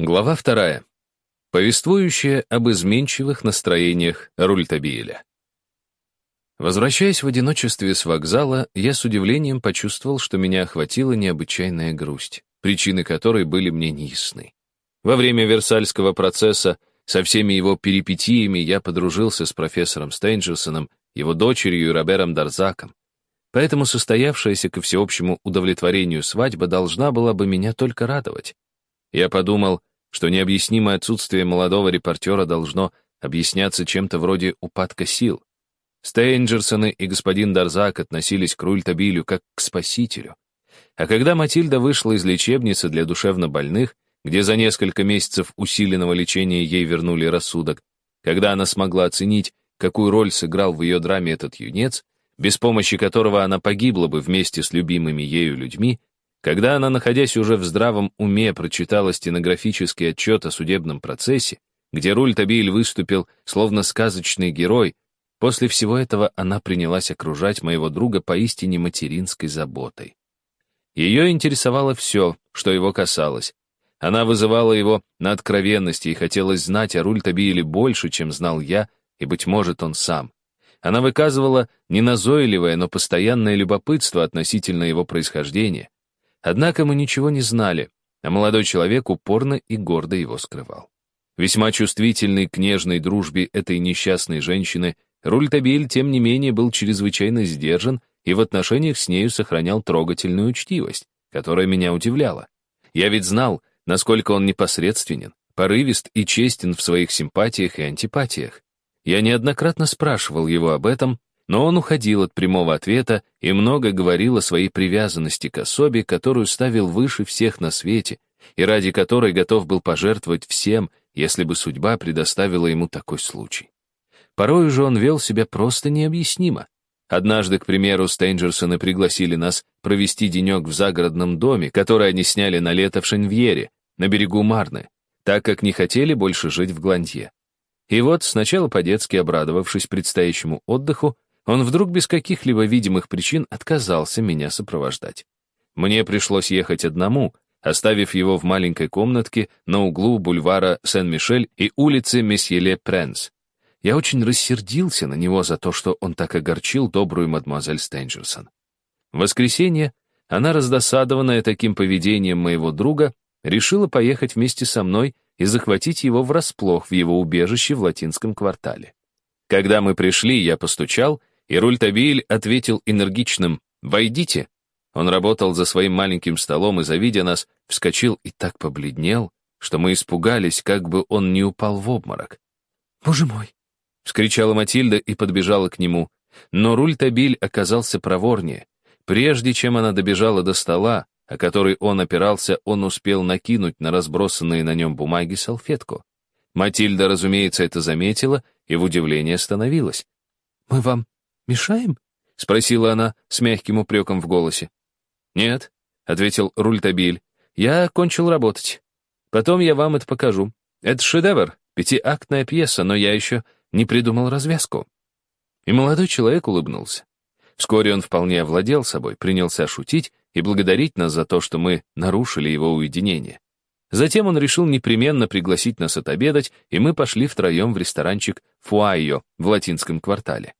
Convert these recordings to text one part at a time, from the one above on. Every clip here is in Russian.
Глава вторая. Повествующая об изменчивых настроениях Рультабиеля. Возвращаясь в одиночестве с вокзала, я с удивлением почувствовал, что меня охватила необычайная грусть, причины которой были мне неясны. Во время Версальского процесса со всеми его перипетиями я подружился с профессором Стейнджерсоном, его дочерью и Робером Дарзаком. Поэтому состоявшаяся ко всеобщему удовлетворению свадьба должна была бы меня только радовать. Я подумал, что необъяснимое отсутствие молодого репортера должно объясняться чем-то вроде упадка сил. Стейнджерсоны и господин Дарзак относились к Рультабилю как к спасителю. А когда Матильда вышла из лечебницы для душевнобольных, где за несколько месяцев усиленного лечения ей вернули рассудок, когда она смогла оценить, какую роль сыграл в ее драме этот юнец, без помощи которого она погибла бы вместе с любимыми ею людьми, когда она, находясь уже в здравом уме, прочитала стенографический отчет о судебном процессе, где Руль Табиль выступил словно сказочный герой, после всего этого она принялась окружать моего друга поистине материнской заботой. Ее интересовало все, что его касалось. Она вызывала его на откровенность и хотелось знать о Руль Табиле больше, чем знал я, и, быть может, он сам. Она выказывала неназойливое, но постоянное любопытство относительно его происхождения, Однако мы ничего не знали, а молодой человек упорно и гордо его скрывал. Весьма чувствительный к нежной дружбе этой несчастной женщины, Рультабиль, тем не менее, был чрезвычайно сдержан и в отношениях с нею сохранял трогательную учтивость, которая меня удивляла. Я ведь знал, насколько он непосредственен, порывист и честен в своих симпатиях и антипатиях. Я неоднократно спрашивал его об этом, но он уходил от прямого ответа и много говорил о своей привязанности к особе, которую ставил выше всех на свете, и ради которой готов был пожертвовать всем, если бы судьба предоставила ему такой случай. Порой же он вел себя просто необъяснимо. Однажды, к примеру, Стейнджерсоны пригласили нас провести денек в загородном доме, который они сняли на лето в Шенвьере, на берегу Марны, так как не хотели больше жить в Гландье. И вот, сначала по-детски обрадовавшись предстоящему отдыху, он вдруг без каких-либо видимых причин отказался меня сопровождать. Мне пришлось ехать одному, оставив его в маленькой комнатке на углу бульвара Сен-Мишель и улицы Месье-Ле-Пренс. Я очень рассердился на него за то, что он так огорчил добрую мадемуазель Стенджерсон. В воскресенье она, раздосадованная таким поведением моего друга, решила поехать вместе со мной и захватить его врасплох в его убежище в латинском квартале. Когда мы пришли, я постучал, и Рультабиль ответил энергичным «Войдите». Он работал за своим маленьким столом и, завидя нас, вскочил и так побледнел, что мы испугались, как бы он не упал в обморок. «Боже мой!» — вскричала Матильда и подбежала к нему. Но Рультабиль оказался проворнее. Прежде чем она добежала до стола, о который он опирался, он успел накинуть на разбросанные на нем бумаги салфетку. Матильда, разумеется, это заметила и в удивлении остановилась. «Мы вам «Мешаем?» — спросила она с мягким упреком в голосе. «Нет», — ответил Рультабиль, — «я кончил работать. Потом я вам это покажу. Это шедевр, пятиактная пьеса, но я еще не придумал развязку». И молодой человек улыбнулся. Вскоре он вполне овладел собой, принялся шутить и благодарить нас за то, что мы нарушили его уединение. Затем он решил непременно пригласить нас отобедать, и мы пошли втроем в ресторанчик «Фуайо» в латинском квартале.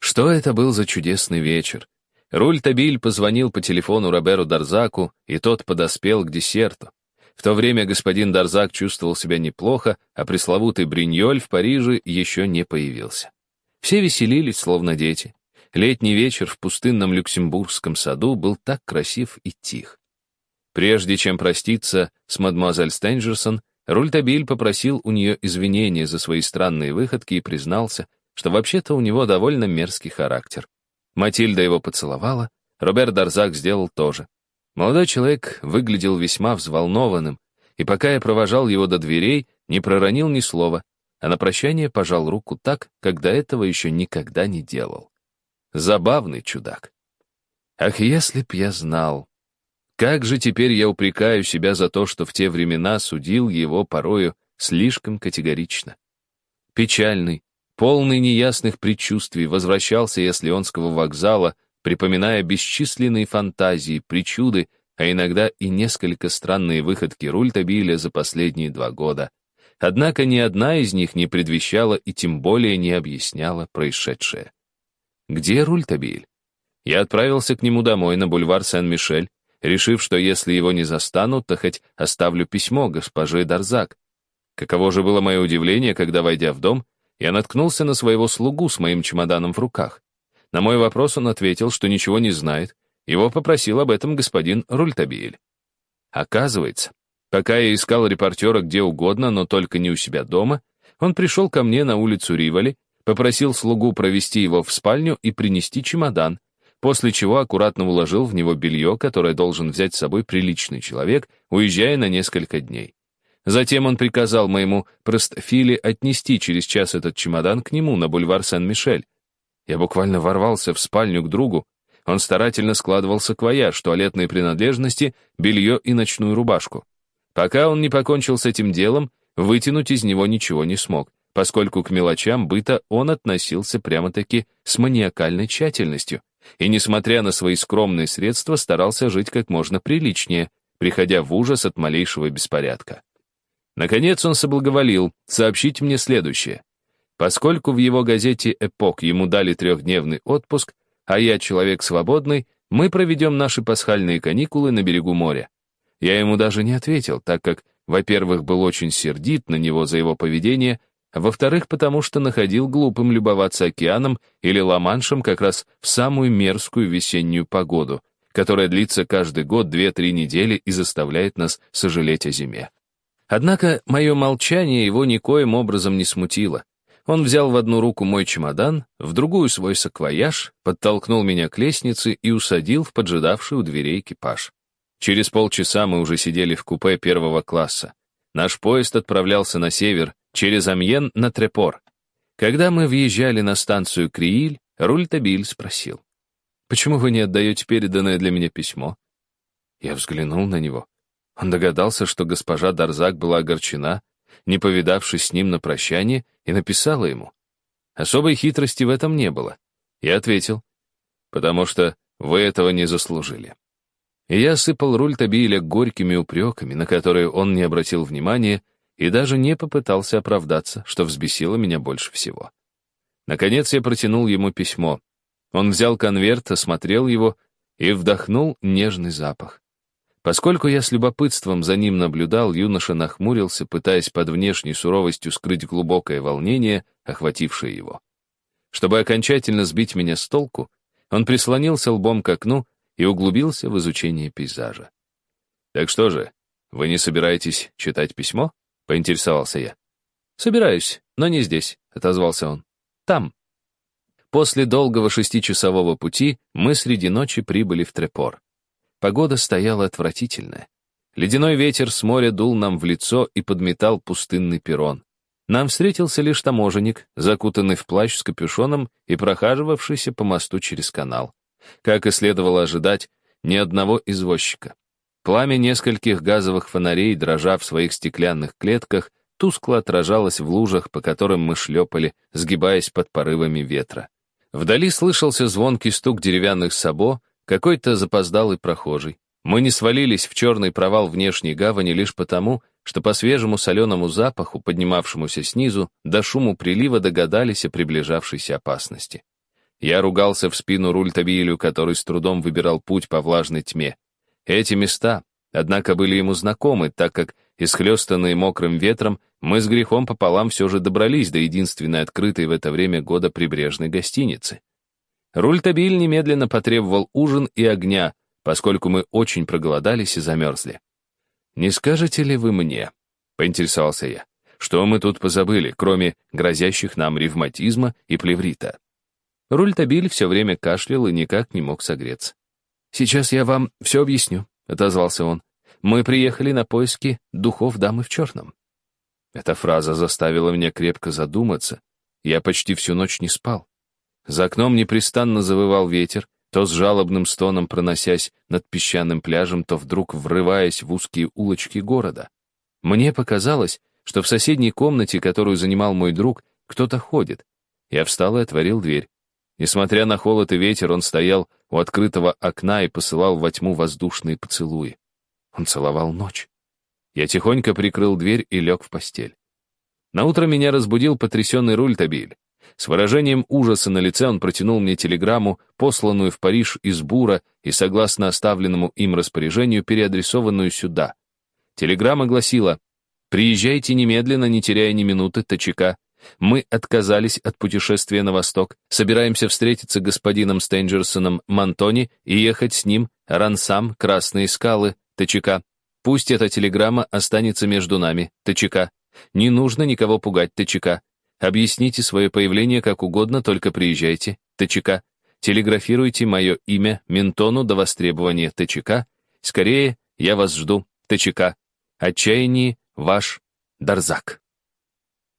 Что это был за чудесный вечер? Руль Табиль позвонил по телефону Роберу Дарзаку, и тот подоспел к десерту. В то время господин Дарзак чувствовал себя неплохо, а пресловутый Бриньоль в Париже еще не появился. Все веселились, словно дети. Летний вечер в пустынном Люксембургском саду был так красив и тих. Прежде чем проститься с мадемуазель Стенджерсон, Рультабиль попросил у нее извинения за свои странные выходки и признался, что вообще-то у него довольно мерзкий характер. Матильда его поцеловала, Роберт Дарзак сделал то же. Молодой человек выглядел весьма взволнованным, и пока я провожал его до дверей, не проронил ни слова, а на прощание пожал руку так, как до этого еще никогда не делал. Забавный чудак. Ах, если б я знал. Как же теперь я упрекаю себя за то, что в те времена судил его порою слишком категорично. Печальный, полный неясных предчувствий, возвращался я с Леонского вокзала, припоминая бесчисленные фантазии, причуды, а иногда и несколько странные выходки Рультабиля за последние два года. Однако ни одна из них не предвещала и тем более не объясняла происшедшее. Где Рультабиль? Я отправился к нему домой на бульвар Сен-Мишель, решив, что если его не застанут, то хоть оставлю письмо госпоже Дарзак. Каково же было мое удивление, когда, войдя в дом, я наткнулся на своего слугу с моим чемоданом в руках. На мой вопрос он ответил, что ничего не знает, его попросил об этом господин Рультабиль. Оказывается, пока я искал репортера где угодно, но только не у себя дома, он пришел ко мне на улицу Риволи, попросил слугу провести его в спальню и принести чемодан, после чего аккуратно уложил в него белье, которое должен взять с собой приличный человек, уезжая на несколько дней. Затем он приказал моему простофиле отнести через час этот чемодан к нему на бульвар Сен-Мишель. Я буквально ворвался в спальню к другу, он старательно складывал саквояж, туалетные принадлежности, белье и ночную рубашку. Пока он не покончил с этим делом, вытянуть из него ничего не смог, поскольку к мелочам быта он относился прямо-таки с маниакальной тщательностью и, несмотря на свои скромные средства, старался жить как можно приличнее, приходя в ужас от малейшего беспорядка. Наконец он соблаговолил сообщить мне следующее. Поскольку в его газете «Эпок» ему дали трехдневный отпуск, а я человек свободный, мы проведем наши пасхальные каникулы на берегу моря. Я ему даже не ответил, так как, во-первых, был очень сердит на него за его поведение, а во-вторых, потому что находил глупым любоваться океаном или Ла-Маншем как раз в самую мерзкую весеннюю погоду, которая длится каждый год две-три недели и заставляет нас сожалеть о зиме. Однако мое молчание его никоим образом не смутило. Он взял в одну руку мой чемодан, в другую свой саквояж, подтолкнул меня к лестнице и усадил в поджидавший у дверей экипаж. Через полчаса мы уже сидели в купе первого класса. Наш поезд отправлялся на север, через Амьен на Трепор. Когда мы въезжали на станцию Крииль, Рультабиль спросил, «Почему вы не отдаете переданное для меня письмо?» Я взглянул на него. Он догадался, что госпожа Дарзак была огорчена, не повидавшись с ним на прощание, и написала ему. Особой хитрости в этом не было. Я ответил, потому что вы этого не заслужили. И я сыпал руль Табиля горькими упреками, на которые он не обратил внимания и даже не попытался оправдаться, что взбесило меня больше всего. Наконец я протянул ему письмо. Он взял конверт, осмотрел его и вдохнул нежный запах. Поскольку я с любопытством за ним наблюдал, юноша нахмурился, пытаясь под внешней суровостью скрыть глубокое волнение, охватившее его. Чтобы окончательно сбить меня с толку, он прислонился лбом к окну и углубился в изучение пейзажа. «Так что же, вы не собираетесь читать письмо?» — поинтересовался я. «Собираюсь, но не здесь», — отозвался он. «Там». После долгого шестичасового пути мы среди ночи прибыли в Трепор. Погода стояла отвратительная. Ледяной ветер с моря дул нам в лицо и подметал пустынный перрон. Нам встретился лишь таможенник, закутанный в плащ с капюшоном и прохаживавшийся по мосту через канал. Как и следовало ожидать, ни одного извозчика. Пламя нескольких газовых фонарей, дрожа в своих стеклянных клетках, тускло отражалось в лужах, по которым мы шлепали, сгибаясь под порывами ветра. Вдали слышался звонкий стук деревянных сабо, какой-то запоздалый прохожий. Мы не свалились в черный провал внешней гавани лишь потому, что по свежему соленому запаху, поднимавшемуся снизу, до шуму прилива догадались о приближавшейся опасности. Я ругался в спину Рультабилю, который с трудом выбирал путь по влажной тьме. Эти места, однако, были ему знакомы, так как, исхлестанные мокрым ветром, мы с грехом пополам все же добрались до единственной открытой в это время года прибрежной гостиницы. Рультабиль немедленно потребовал ужин и огня, поскольку мы очень проголодались и замерзли. «Не скажете ли вы мне?» — поинтересовался я. «Что мы тут позабыли, кроме грозящих нам ревматизма и плеврита?» Рультабиль все время кашлял и никак не мог согреться. «Сейчас я вам все объясню», — отозвался он. «Мы приехали на поиски духов дамы в черном». Эта фраза заставила меня крепко задуматься. Я почти всю ночь не спал. За окном непрестанно завывал ветер, то с жалобным стоном проносясь над песчаным пляжем, то вдруг врываясь в узкие улочки города. Мне показалось, что в соседней комнате, которую занимал мой друг, кто-то ходит. Я встал и отворил дверь. Несмотря на холод и ветер, он стоял у открытого окна и посылал во тьму воздушные поцелуи. Он целовал ночь. Я тихонько прикрыл дверь и лег в постель. Наутро меня разбудил потрясенный Рультабиль. С выражением ужаса на лице он протянул мне телеграмму, посланную в Париж из Бура и, согласно оставленному им распоряжению, переадресованную сюда. Телеграмма гласила «Приезжайте немедленно, не теряя ни минуты, ТЧК. Мы отказались от путешествия на восток, собираемся встретиться с господином Стенджерсоном Монтони и ехать с ним, Рансам, Красные скалы, ТЧК. Пусть эта телеграмма останется между нами, ТЧК. Не нужно никого пугать, ТЧК. Объясните свое появление как угодно, только приезжайте, ТЧК. Телеграфируйте мое имя Ментону до востребования ТЧК. Скорее, я вас жду, ТЧК. Отчаяние, ваш Дарзак.